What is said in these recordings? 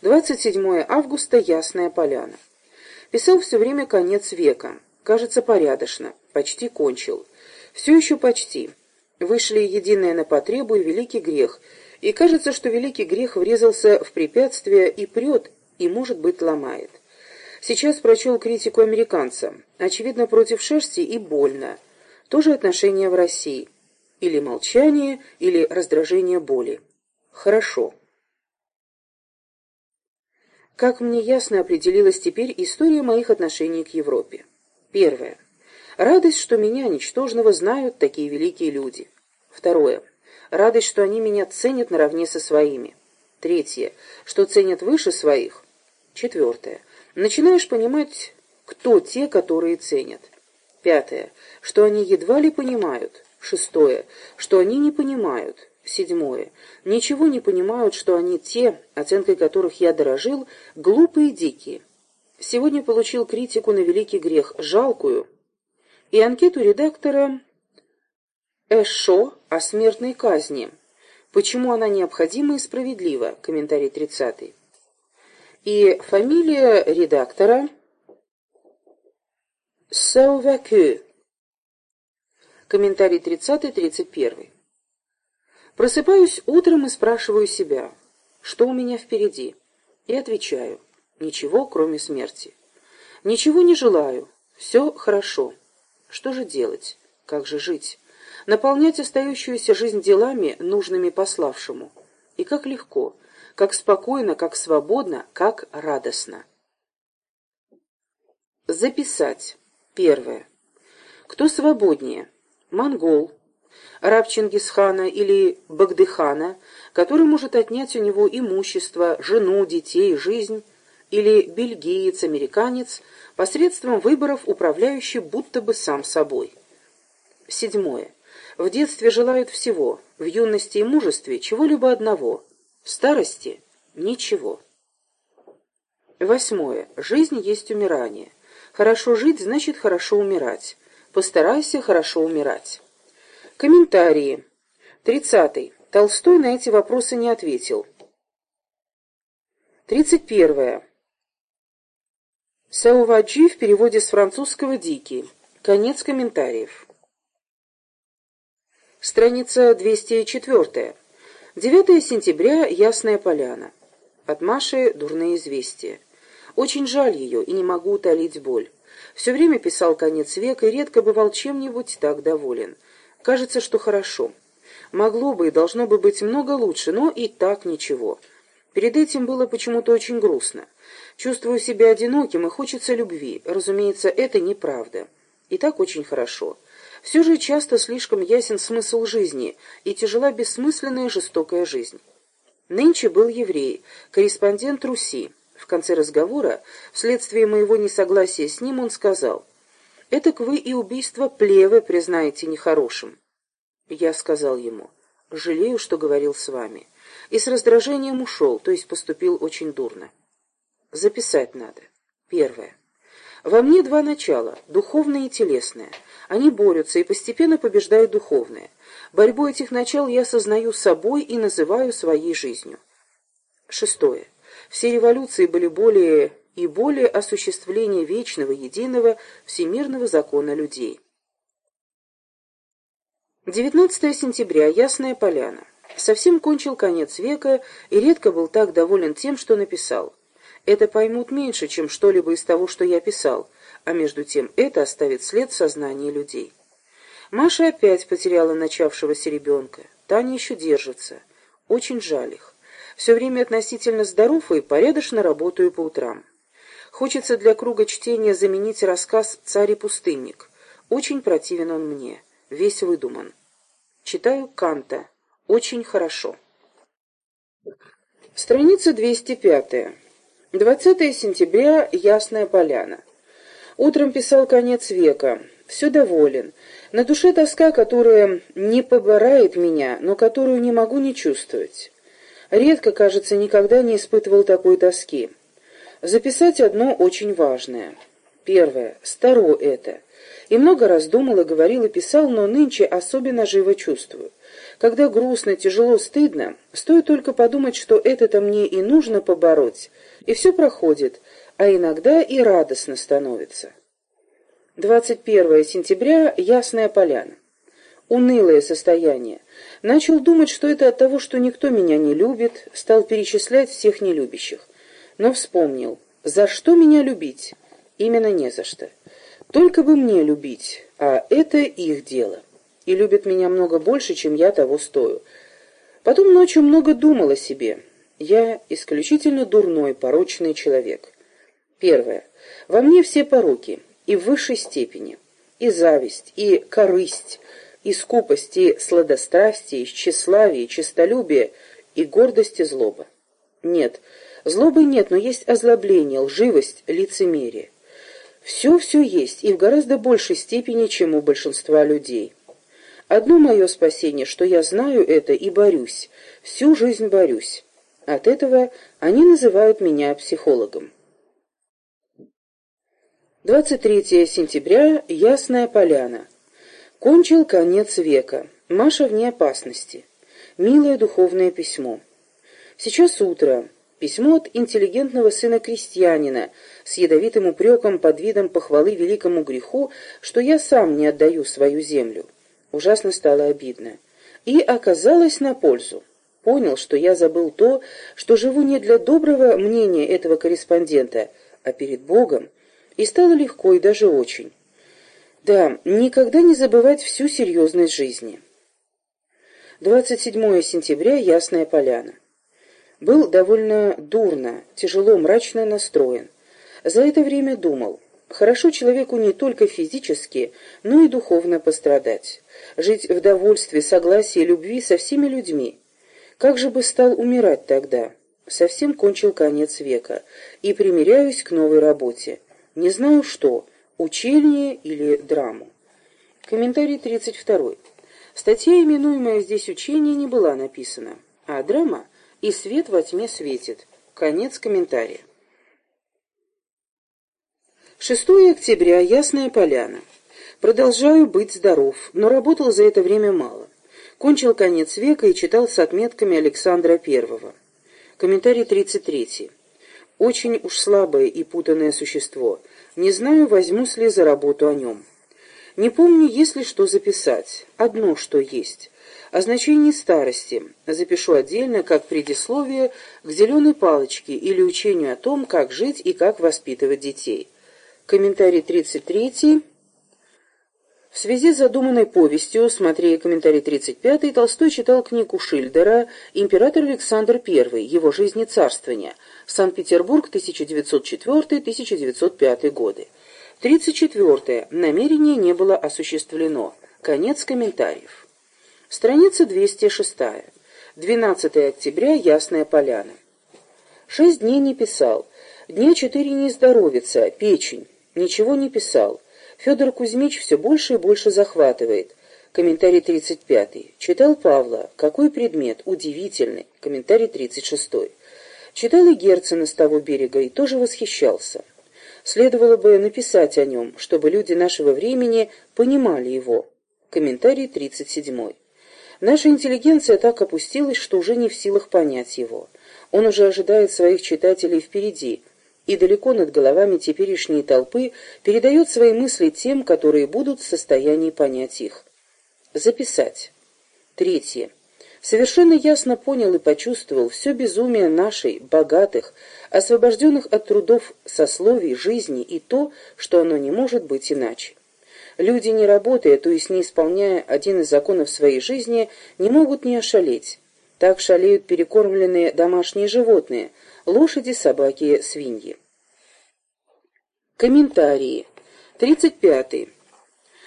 27 августа, Ясная Поляна. Писал все время конец века. Кажется, порядочно. Почти кончил. Все еще почти. Вышли единое на потребу и великий грех. И кажется, что великий грех врезался в препятствие и прет, и, может быть, ломает. Сейчас прочел критику американца. Очевидно, против шерсти и больно. Тоже отношение в России. Или молчание, или раздражение боли. Хорошо. Как мне ясно определилась теперь история моих отношений к Европе. Первое. Радость, что меня, ничтожного, знают такие великие люди. Второе. Радость, что они меня ценят наравне со своими. Третье. Что ценят выше своих. Четвертое. Начинаешь понимать, кто те, которые ценят. Пятое. Что они едва ли понимают. Шестое. Что они не понимают. Седьмое. Ничего не понимают, что они те, оценкой которых я дорожил, глупые и дикие. Сегодня получил критику на великий грех, жалкую, и анкету редактора Эшо о смертной казни. Почему она необходима и справедлива? Комментарий 30. И фамилия редактора Саувакю. Комментарий 30-31. Просыпаюсь утром и спрашиваю себя, что у меня впереди, и отвечаю, ничего, кроме смерти. Ничего не желаю, все хорошо. Что же делать? Как же жить? Наполнять остающуюся жизнь делами, нужными пославшему. И как легко, как спокойно, как свободно, как радостно. Записать. Первое. Кто свободнее? Монгол, раб Чингисхана или Багдыхана, который может отнять у него имущество, жену, детей, жизнь, или бельгиец, американец, посредством выборов управляющий будто бы сам собой. Седьмое. В детстве желают всего, в юности и мужестве чего-либо одного, в старости – ничего. Восьмое. Жизнь есть умирание. Хорошо жить значит хорошо умирать. Постарайся хорошо умирать. Комментарии. Тридцатый. Толстой на эти вопросы не ответил. Тридцать первое. Сауваджи в переводе с французского «Дикий». Конец комментариев. Страница 204. 9 сентября. Ясная поляна. От Маши дурные известия. Очень жаль ее и не могу утолить боль. Все время писал конец века и редко бывал чем-нибудь так доволен. Кажется, что хорошо. Могло бы и должно бы быть много лучше, но и так ничего. Перед этим было почему-то очень грустно. Чувствую себя одиноким и хочется любви. Разумеется, это неправда. И так очень хорошо. Все же часто слишком ясен смысл жизни, и тяжела бессмысленная жестокая жизнь. Нынче был еврей, корреспондент Руси. В конце разговора, вследствие моего несогласия с ним, он сказал – Этак вы и убийство плевы признаете нехорошим. Я сказал ему, жалею, что говорил с вами. И с раздражением ушел, то есть поступил очень дурно. Записать надо. Первое. Во мне два начала, духовное и телесное. Они борются и постепенно побеждают духовное. Борьбу этих начал я сознаю собой и называю своей жизнью. Шестое. Все революции были более и более осуществление вечного, единого, всемирного закона людей. 19 сентября. Ясная поляна. Совсем кончил конец века и редко был так доволен тем, что написал. Это поймут меньше, чем что-либо из того, что я писал, а между тем это оставит след в сознании людей. Маша опять потеряла начавшегося ребенка. Таня еще держится. Очень жаль их. Все время относительно здоров и порядочно работаю по утрам. Хочется для круга чтения заменить рассказ «Царь и пустынник». Очень противен он мне, весь выдуман. Читаю Канта. Очень хорошо. Страница 205. 20 сентября. Ясная поляна. Утром писал конец века. Все доволен. На душе тоска, которая не поборает меня, но которую не могу не чувствовать. Редко, кажется, никогда не испытывал такой тоски. Записать одно очень важное. Первое. Старо это. И много раз думал и говорил и писал, но нынче особенно живо чувствую. Когда грустно, тяжело, стыдно, стоит только подумать, что это-то мне и нужно побороть, и все проходит, а иногда и радостно становится. 21 сентября. Ясная поляна. Унылое состояние. Начал думать, что это от того, что никто меня не любит, стал перечислять всех нелюбящих. Но вспомнил, за что меня любить? Именно не за что. Только бы мне любить, а это их дело. И любят меня много больше, чем я того стою. Потом ночью много думал о себе. Я исключительно дурной, порочный человек. Первое. Во мне все пороки, и в высшей степени. И зависть, и корысть, и скупость, и сладострастие, и тщеславие, и честолюбие, и гордость, и злоба. Нет, злобы нет, но есть озлобление, лживость, лицемерие. Все-все есть, и в гораздо большей степени, чем у большинства людей. Одно мое спасение, что я знаю это и борюсь, всю жизнь борюсь. От этого они называют меня психологом. 23 сентября. Ясная поляна. Кончил конец века. Маша вне опасности. Милое духовное письмо. Сейчас утро. Письмо от интеллигентного сына крестьянина с ядовитым упреком под видом похвалы великому греху, что я сам не отдаю свою землю. Ужасно стало обидно. И оказалось на пользу. Понял, что я забыл то, что живу не для доброго мнения этого корреспондента, а перед Богом, и стало легко и даже очень. Да, никогда не забывать всю серьезность жизни. 27 сентября. Ясная поляна. Был довольно дурно, тяжело, мрачно настроен. За это время думал, хорошо человеку не только физически, но и духовно пострадать. Жить в довольстве, согласии, любви со всеми людьми. Как же бы стал умирать тогда? Совсем кончил конец века. И примиряюсь к новой работе. Не знаю что, учение или драму. Комментарий 32. Статья, именуемая здесь учение, не была написана, а драма — и свет во тьме светит. Конец комментария. 6 октября. Ясная поляна. Продолжаю быть здоров, но работал за это время мало. Кончил конец века и читал с отметками Александра I. Комментарий 33. Очень уж слабое и путанное существо. Не знаю, возьмусь ли за работу о нем. Не помню, есть ли что записать. Одно, что есть о значении старости запишу отдельно как предисловие к «Зеленой палочке» или учению о том, как жить и как воспитывать детей. Комментарий 33. В связи с задуманной повестью, смотри комментарий 35, Толстой читал книгу Шильдера «Император Александр I. Его жизнь и царствование. Санкт-Петербург, 1904-1905 годы». 34. Намерение не было осуществлено. Конец комментариев. Страница 206. 12 октября. Ясная поляна. Шесть дней не писал. Дня четыре не здоровится. Печень. Ничего не писал. Федор Кузьмич все больше и больше захватывает. Комментарий 35. Читал Павла. Какой предмет? Удивительный. Комментарий 36. Читал и Герцена с того берега и тоже восхищался. Следовало бы написать о нем, чтобы люди нашего времени понимали его. Комментарий 37. Наша интеллигенция так опустилась, что уже не в силах понять его. Он уже ожидает своих читателей впереди, и далеко над головами теперешней толпы передает свои мысли тем, которые будут в состоянии понять их. Записать. Третье. Совершенно ясно понял и почувствовал все безумие нашей, богатых, освобожденных от трудов сословий, жизни и то, что оно не может быть иначе. Люди, не работая, то есть не исполняя один из законов своей жизни, не могут не ошалеть. Так шалеют перекормленные домашние животные – лошади, собаки, свиньи. Комментарии. 35. -й.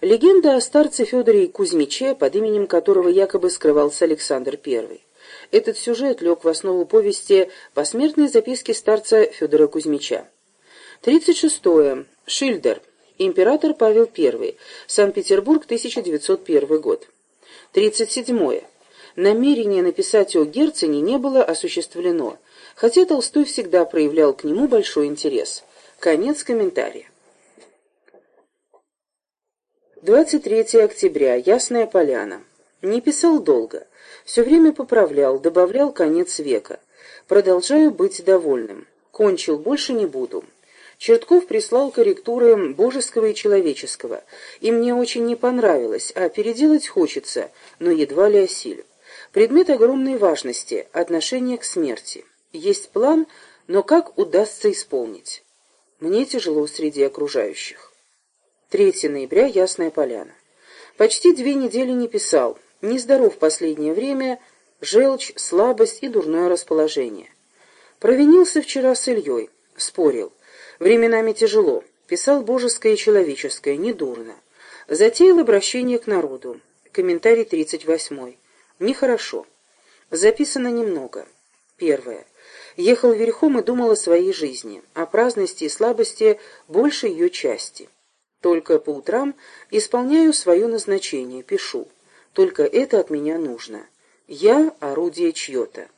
Легенда о старце Федоре Кузьмиче, под именем которого якобы скрывался Александр I. Этот сюжет лег в основу повести «Посмертные записки старца Федора Кузьмича». 36. -е. Шильдер. Император Павел I. Санкт-Петербург, 1901 год. 37. Намерение написать о Герцене не было осуществлено, хотя Толстой всегда проявлял к нему большой интерес. Конец комментария. 23 октября. Ясная поляна. Не писал долго. Все время поправлял, добавлял конец века. Продолжаю быть довольным. Кончил, больше не буду. Чертков прислал корректуры божеского и человеческого, и мне очень не понравилось, а переделать хочется, но едва ли осилю. Предмет огромной важности – отношение к смерти. Есть план, но как удастся исполнить? Мне тяжело среди окружающих. 3 ноября, Ясная Поляна. Почти две недели не писал. Нездоров в последнее время, желчь, слабость и дурное расположение. Провинился вчера с Ильей. Спорил. Временами тяжело. Писал божеское и человеческое, недурно. Затеял обращение к народу. Комментарий 38. Нехорошо. Записано немного. Первое. Ехал верхом и думал о своей жизни, о праздности и слабости большей ее части. Только по утрам исполняю свое назначение, пишу. Только это от меня нужно. Я — орудие чье-то.